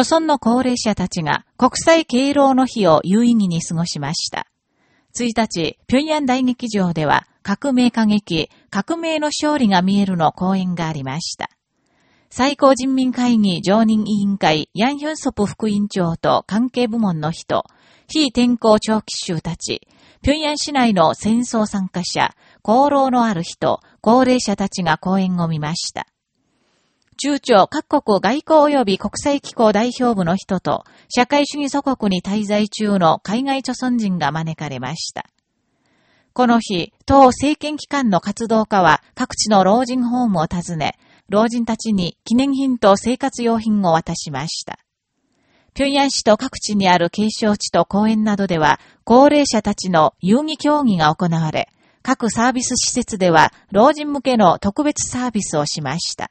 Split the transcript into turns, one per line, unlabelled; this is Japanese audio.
著村の高齢者たちが国際敬老の日を有意義に過ごしました。1日、平壌大劇場では革命歌劇、革命の勝利が見えるの講演がありました。最高人民会議常任委員会ヤンヒョンソプ副委員長と関係部門の人、非転校長期州たち、平壌市内の戦争参加者、功労のある人、高齢者たちが講演を見ました。中朝各国外交及び国際機構代表部の人と、社会主義祖国に滞在中の海外著存人が招かれました。この日、当政権機関の活動家は各地の老人ホームを訪ね、老人たちに記念品と生活用品を渡しました。平壌市と各地にある景勝地と公園などでは、高齢者たちの遊戯競技が行われ、各サービス施設では老人向けの特別サービスをしました。